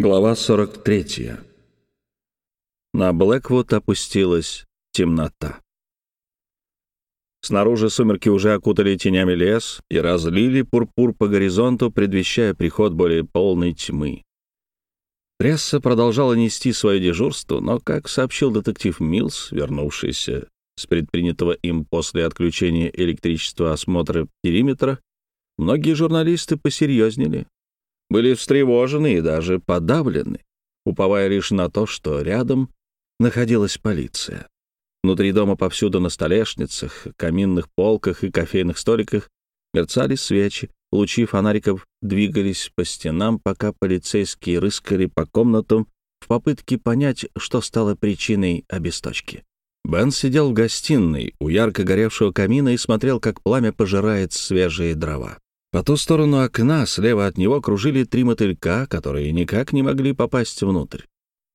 Глава 43. На Блэквуд опустилась темнота. Снаружи сумерки уже окутали тенями лес и разлили пурпур по горизонту, предвещая приход более полной тьмы. Пресса продолжала нести свое дежурство, но, как сообщил детектив Милс, вернувшийся с предпринятого им после отключения электричества осмотра периметра, многие журналисты посерьезнели, были встревожены и даже подавлены, уповая лишь на то, что рядом находилась полиция. Внутри дома повсюду на столешницах, каминных полках и кофейных столиках мерцали свечи, лучи фонариков двигались по стенам, пока полицейские рыскали по комнатам в попытке понять, что стало причиной обесточки. Бен сидел в гостиной у ярко горевшего камина и смотрел, как пламя пожирает свежие дрова. По ту сторону окна, слева от него, кружили три мотылька, которые никак не могли попасть внутрь.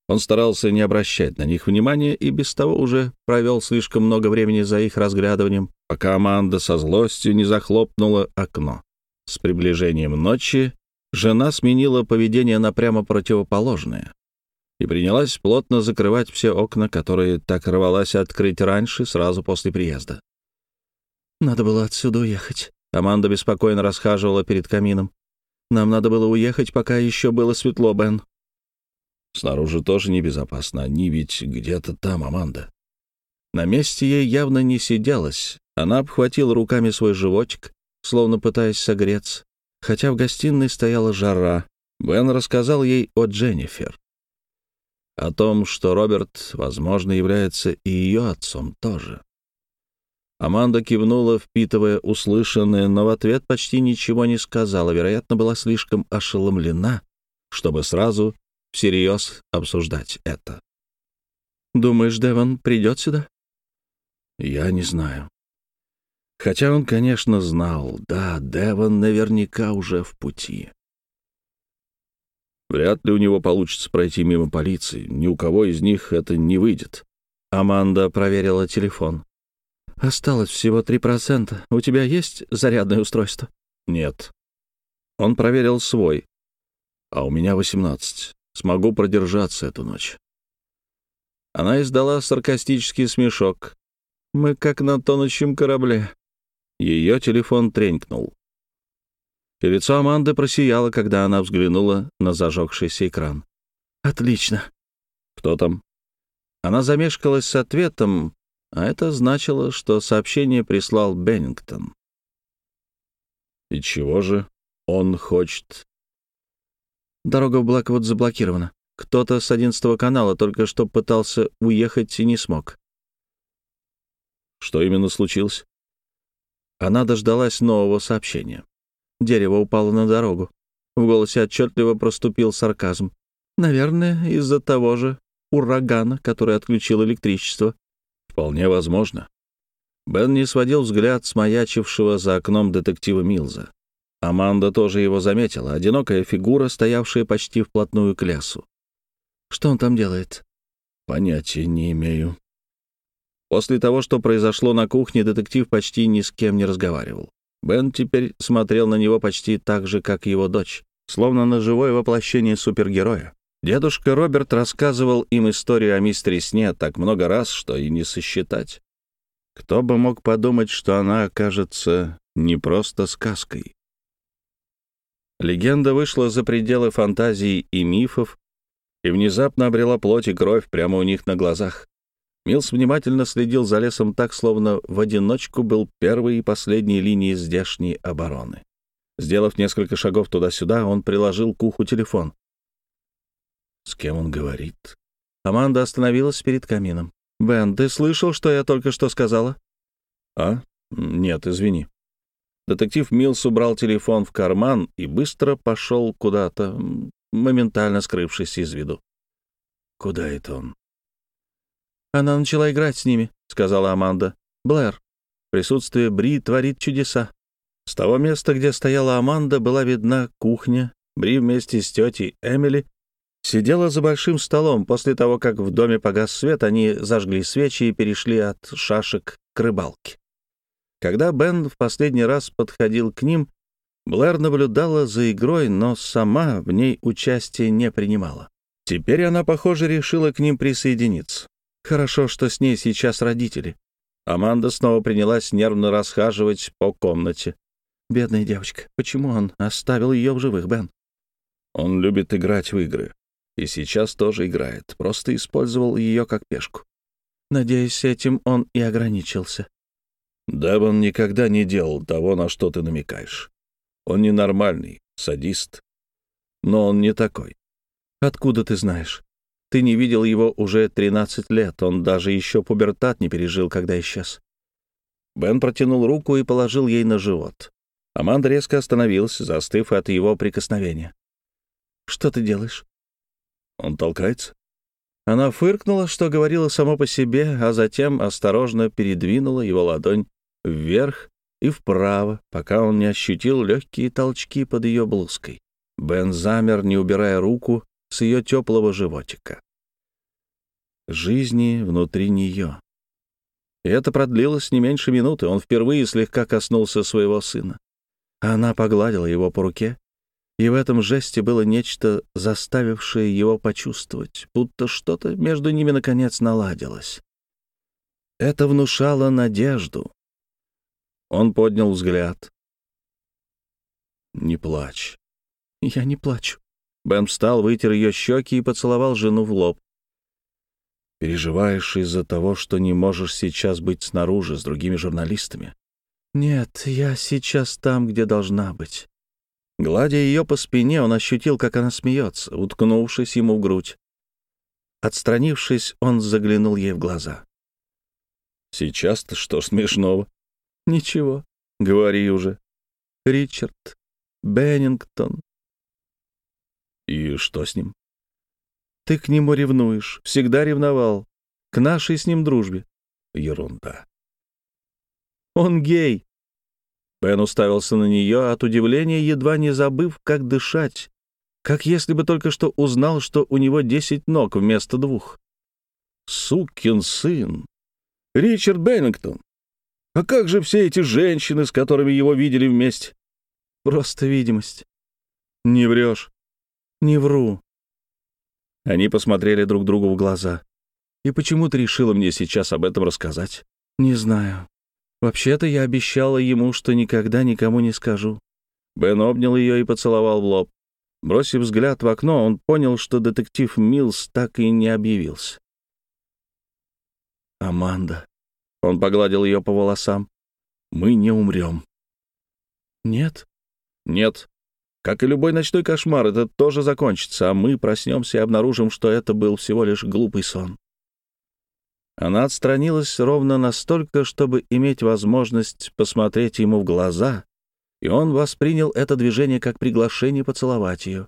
Он старался не обращать на них внимания и без того уже провел слишком много времени за их разглядыванием, пока Аманда со злостью не захлопнула окно. С приближением ночи жена сменила поведение на прямо противоположное и принялась плотно закрывать все окна, которые так рвалась открыть раньше, сразу после приезда. «Надо было отсюда уехать», Аманда беспокойно расхаживала перед камином. «Нам надо было уехать, пока еще было светло, Бен». «Снаружи тоже небезопасно. Они ведь где-то там, Аманда». На месте ей явно не сиделось. Она обхватила руками свой животик, словно пытаясь согреться. Хотя в гостиной стояла жара, Бен рассказал ей о Дженнифер. О том, что Роберт, возможно, является и ее отцом тоже. Аманда кивнула, впитывая услышанное, но в ответ почти ничего не сказала. Вероятно, была слишком ошеломлена, чтобы сразу всерьез обсуждать это. «Думаешь, Деван придет сюда?» «Я не знаю». Хотя он, конечно, знал. Да, Деван наверняка уже в пути. Вряд ли у него получится пройти мимо полиции. Ни у кого из них это не выйдет. Аманда проверила телефон. Осталось всего 3%. У тебя есть зарядное устройство? Нет. Он проверил свой. А у меня 18. Смогу продержаться эту ночь. Она издала саркастический смешок. Мы как на тонущем корабле. Ее телефон тренькнул. И лицо Аманды просияло, когда она взглянула на зажегшийся экран. «Отлично». «Кто там?» Она замешкалась с ответом, а это значило, что сообщение прислал Беннингтон. И чего же он хочет? Дорога в Блэквуд заблокирована. Кто-то с одиннадцатого канала только что пытался уехать и не смог. Что именно случилось? Она дождалась нового сообщения. Дерево упало на дорогу. В голосе отчетливо проступил сарказм. Наверное, из-за того же урагана, который отключил электричество. Вполне возможно. Бен не сводил взгляд с маячившего за окном детектива Милза. Аманда тоже его заметила, одинокая фигура, стоявшая почти вплотную к лесу. «Что он там делает?» «Понятия не имею». После того, что произошло на кухне, детектив почти ни с кем не разговаривал. Бен теперь смотрел на него почти так же, как его дочь, словно на живое воплощение супергероя. Дедушка Роберт рассказывал им историю о мистере Сне так много раз, что и не сосчитать. Кто бы мог подумать, что она окажется не просто сказкой. Легенда вышла за пределы фантазий и мифов и внезапно обрела плоть и кровь прямо у них на глазах. Милс внимательно следил за лесом так, словно в одиночку был первой и последней линией здешней обороны. Сделав несколько шагов туда-сюда, он приложил к уху телефон. С кем он говорит? Аманда остановилась перед камином. «Бен, ты слышал, что я только что сказала?» «А? Нет, извини». Детектив Милс убрал телефон в карман и быстро пошел куда-то, моментально скрывшись из виду. «Куда это он?» «Она начала играть с ними», — сказала Аманда. «Блэр, присутствие Бри творит чудеса». С того места, где стояла Аманда, была видна кухня. Бри вместе с тетей Эмили Сидела за большим столом. После того, как в доме погас свет, они зажгли свечи и перешли от шашек к рыбалке. Когда Бен в последний раз подходил к ним, Блэр наблюдала за игрой, но сама в ней участия не принимала. Теперь она, похоже, решила к ним присоединиться. Хорошо, что с ней сейчас родители. Аманда снова принялась нервно расхаживать по комнате. Бедная девочка, почему он оставил ее в живых, Бен? Он любит играть в игры. И сейчас тоже играет, просто использовал ее как пешку. Надеюсь, этим он и ограничился. Девон никогда не делал того, на что ты намекаешь. Он ненормальный, садист. Но он не такой. Откуда ты знаешь? Ты не видел его уже 13 лет, он даже еще пубертат не пережил, когда исчез. Бен протянул руку и положил ей на живот. Аманда резко остановилась, застыв от его прикосновения. «Что ты делаешь?» Он толкается. Она фыркнула, что говорила само по себе, а затем осторожно передвинула его ладонь вверх и вправо, пока он не ощутил легкие толчки под ее блузкой. Бен замер, не убирая руку с ее теплого животика. Жизни внутри нее. И это продлилось не меньше минуты. Он впервые слегка коснулся своего сына. Она погладила его по руке, и в этом жесте было нечто, заставившее его почувствовать, будто что-то между ними наконец наладилось. Это внушало надежду. Он поднял взгляд. «Не плачь». «Я не плачу». Бен встал, вытер ее щеки и поцеловал жену в лоб. «Переживаешь из-за того, что не можешь сейчас быть снаружи с другими журналистами?» «Нет, я сейчас там, где должна быть». Гладя ее по спине, он ощутил, как она смеется, уткнувшись ему в грудь. Отстранившись, он заглянул ей в глаза. «Сейчас-то что смешного?» «Ничего, говори уже. Ричард Беннингтон». «И что с ним?» «Ты к нему ревнуешь, всегда ревновал. К нашей с ним дружбе». «Ерунда». «Он гей», Бен уставился на нее от удивления, едва не забыв, как дышать, как если бы только что узнал, что у него десять ног вместо двух. Сукин сын! Ричард Беннингтон! А как же все эти женщины, с которыми его видели вместе? Просто видимость. Не врешь? Не вру. Они посмотрели друг другу в глаза. И почему ты решила мне сейчас об этом рассказать? Не знаю. Вообще-то я обещала ему, что никогда никому не скажу. Бен обнял ее и поцеловал в лоб. Бросив взгляд в окно, он понял, что детектив Милс так и не объявился. «Аманда». Он погладил ее по волосам. «Мы не умрем». «Нет?» «Нет. Как и любой ночной кошмар, это тоже закончится, а мы проснемся и обнаружим, что это был всего лишь глупый сон». Она отстранилась ровно настолько, чтобы иметь возможность посмотреть ему в глаза, и он воспринял это движение как приглашение поцеловать ее.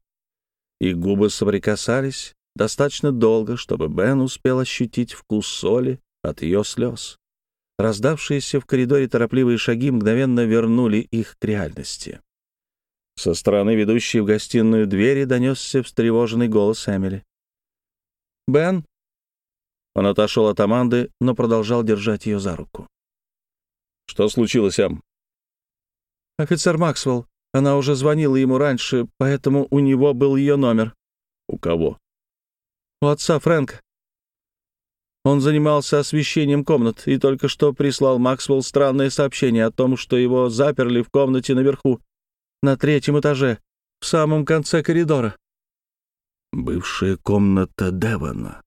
Их губы соприкасались достаточно долго, чтобы Бен успел ощутить вкус соли от ее слез. Раздавшиеся в коридоре торопливые шаги мгновенно вернули их к реальности. Со стороны ведущей в гостиную двери донесся встревоженный голос Эмили. «Бен, он отошел от Аманды, но продолжал держать ее за руку. «Что случилось, Ам?» «Офицер Максвелл. Она уже звонила ему раньше, поэтому у него был ее номер». «У кого?» «У отца Фрэнка. Он занимался освещением комнат и только что прислал Максвелл странное сообщение о том, что его заперли в комнате наверху, на третьем этаже, в самом конце коридора. «Бывшая комната Девона»,